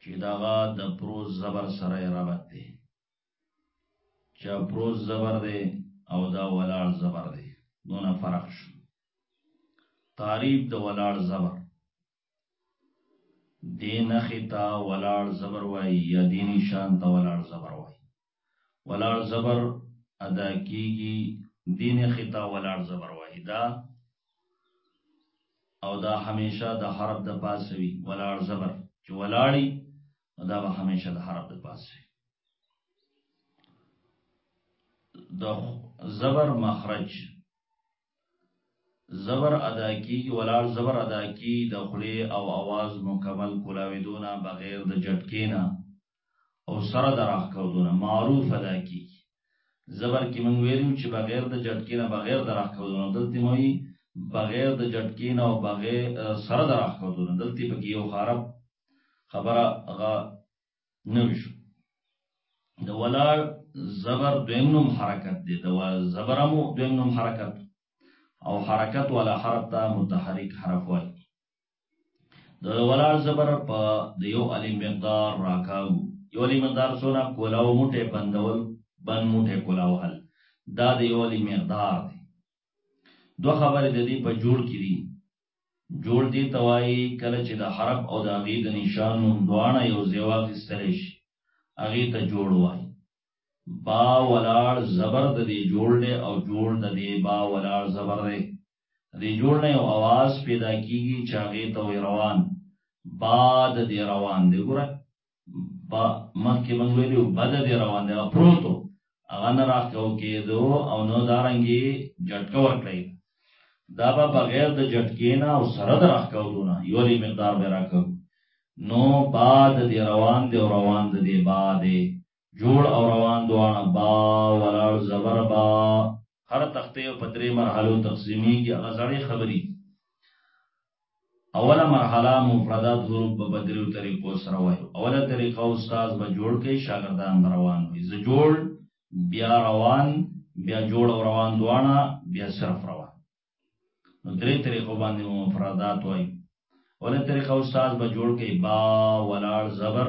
چې دغه د پروز زبر سره ربط دی چې پروز زبر دی او دا ولاړ زبر دی دونه فرق شو تعریب د ولاړ زبر دین خطا ولاړ زبر وای یا دین شان ته ولاړ زبر وای ولاړ زبر ادا کیږي دین خطا ولاړ زبر وای دا او دا همیشه د حرف د پاسه وي ولاړ زبر چې ولاړی دا به همیشه د حرف د پاسه وي د زبر مخرج زبر ادا کیږي ولار زبر ادا کی د خلی او आवाज مکمل کولاوی دونه بغیر د جټکینا او سره د راښکودونه معروف ادا کیږي زبر کې مونږ ویلو چې بغیر د جټکې نه بغیر د راښکودونه دلته موي بغیر د جټکې نه او بغیر سره د راښکودونه دلته پکې یو خراب خبره هغه نه وشو د ولا زبر دویم نوم حرکت دی د زبرمو دویم نوم حرکت او حرکت ولا حرف ته متحرک حرف وایي د ولاړ زبر په د یو علی مقدار راکاو یو علی مقدار سونه کولاو موټه بندول بن موټه کولاو حل دا د یو علی مقدار دی دو خبرې د دې په جوړ کې دي جوړ دي توای کله چې د حرف او د هغې د نشان نوم دواړه یو ځای واخیستل شي هغې ته جوړ وای با ولاړ زبر د دې جوړ دی او جوړ د دې با ولاړ زبر دی د جوړ نه یو आवाज پیدا کیږي چې هغه ته وي روان باد دی روان دی ګوره با مخکې موږ ویلو بد دی روان دی پروتو هغه نه راکاو کېدو او نو دارنګي جټکا ورکړي دا به بغیر د جټکې نه او سره د راکاو دونه یو لري مقدار به راکاو نو باد دی روان دی او روان دی باد جوړ او روان دواړه با ولاړ زبر با هر تخته په درې مرحلو تقسیمیږي هغه ځړې خبرې اوله مرحله مفردات حروف په بدریو طریقو سره وایو اوله طریقه استاد به جوړ کې شاګردان روان وي زه جوړ بیا روان بیا جوړ او روان دواړه بیا صرف روان نو درې طریقو باندې مفردات وایو اوله طریقه استاد به جوړ کې با ولاړ زبر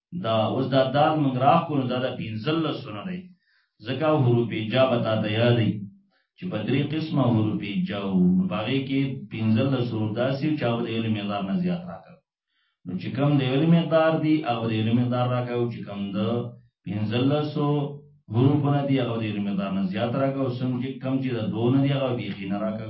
دا اوس دا دال موږ راخورو دا د پنځل سونه دی ځکه حروف هجا به تا ته یادې چې په درې قسمه حروف هجا او نو باغې کې پنځل سور داسې چې هغه د علم مقدار نه زیات راکړ نو چې کم د علم مقدار دی هغه د علم مقدار راکړ چې کم د پنځل سو حروف نه دی هغه د علم مقدار نه زیات راکړ او څنګه چې کم چې د دوه نه دی هغه بیخي نه راکړ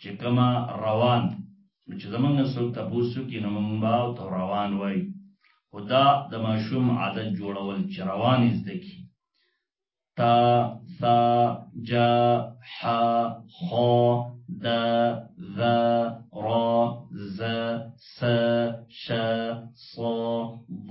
چې کما روان نو چې زمونږ څوک تاسو کې نو مونږ با تو روان وای خدا د ماشوم عادت جوړول چې روان زده کی تا ثا جا ح خ د ذ ر ز س ش ص ض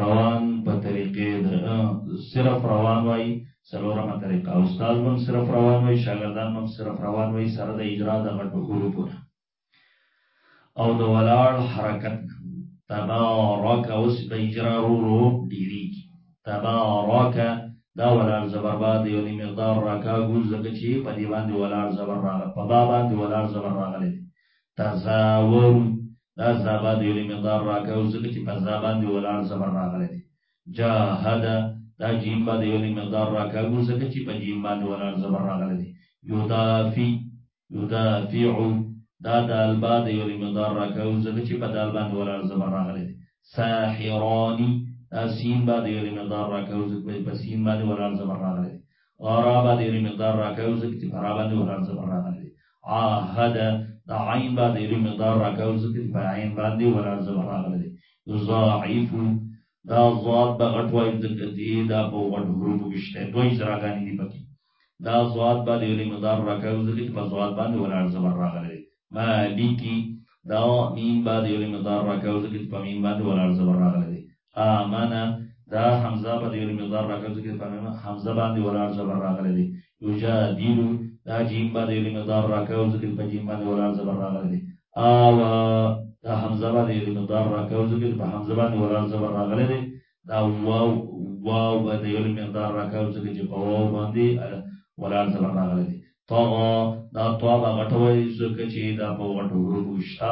روان په طریقې صرف روان وای څلورمه طریقه استاد هم صرف روان وای شاګردان هم صرف روان وای سره د اجرا د غټو حروفونه او د ولاړ حرکت تبارک اوس د اجرا رو رو ډیری کی تبارک دا ولاړ زبر با دی یعنی مقدار راکا ګوز دغه چی په دی باندې ولاړ زبر راغله په با باندې ولاړ زبر راغله تزاور دا زابا دی ولی مقدار راکه او ځکه چې په زابا دی ولاړ زبر راغلی دی جاهد دا جیم با دی ولی مقدار راکه او ځکه چې په جیم باندې ولاړ زبر راغلی دی یدافی یدافعو دا د البا د یو مقدار راکاو ځکه چې په دال باندې ولاړ زبر راغلی دی ساحرانی دا سین با د یو مقدار راکاو ځکه په سین باندې ولاړ زبر راغلی دی غرابه دې ری مقدار راکې او زکتی برا باندې ولر زبر راغلی عهد د عین با دې ری مقدار راکې او زکتی په عین باندې ولر زبر راغلی یضاعف دا ضاد به غټ وای د دې دا په غټ حروف کې شته دوی زراګانی دي پکې دا ضاد به دې ری مقدار راکې او زکتی په ضاد باندې ولر زبر راغلی مالکی دا میم بعد یو مقدار راکاو ځکه چې په میم باندې ولاړ زبر راغلی دی آمنا دا حمزه بعد یو مقدار راکاو ځکه په میم حمزه باندې ولاړ زبر راغلی دی یجادلو دا جیم بعد یو مقدار راکاو ځکه په جیم باندې ولاړ زبر راغلی دی آوا دا حمزه بعد یو مقدار راکاو ځکه په حمزه باندې ولاړ زبر راغلی دی دا واو واو به ته یو مقدار راکاو ځکه چې په واو باندې ولاړ زبر راغلی دی طغا دا طوا به غټ وای ځکه چې دا په غټو حروفو شته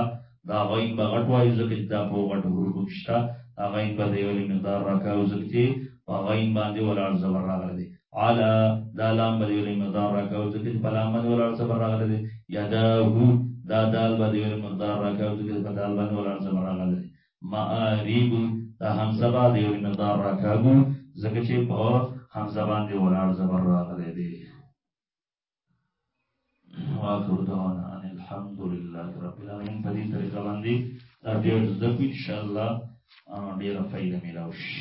دا غین به غټ وای ځکه چې دا په غټو حروفو شته دا غین به ته یو مقدار راکاو ځکه چې په غین باندې ولاړ زبر راغلی دی علا دا لام به یو مقدار راکاو ځکه چې په لام باندې ولاړ زبر راغلی دی یدا هو دا دال به یو مقدار راکاو ځکه چې په دال باندې ولاړ زبر راغلی دی مآریب دا حمزه با د یو مقدار راکاږو ځکه چې په حمزه باندې ولاړ زبر راغلی دی واخر دعوانا ان الحمد لله رب العالمین په دې طریقه باندې دا ډېر زده کړو ان شاء الله ډېره فایده میلاو شي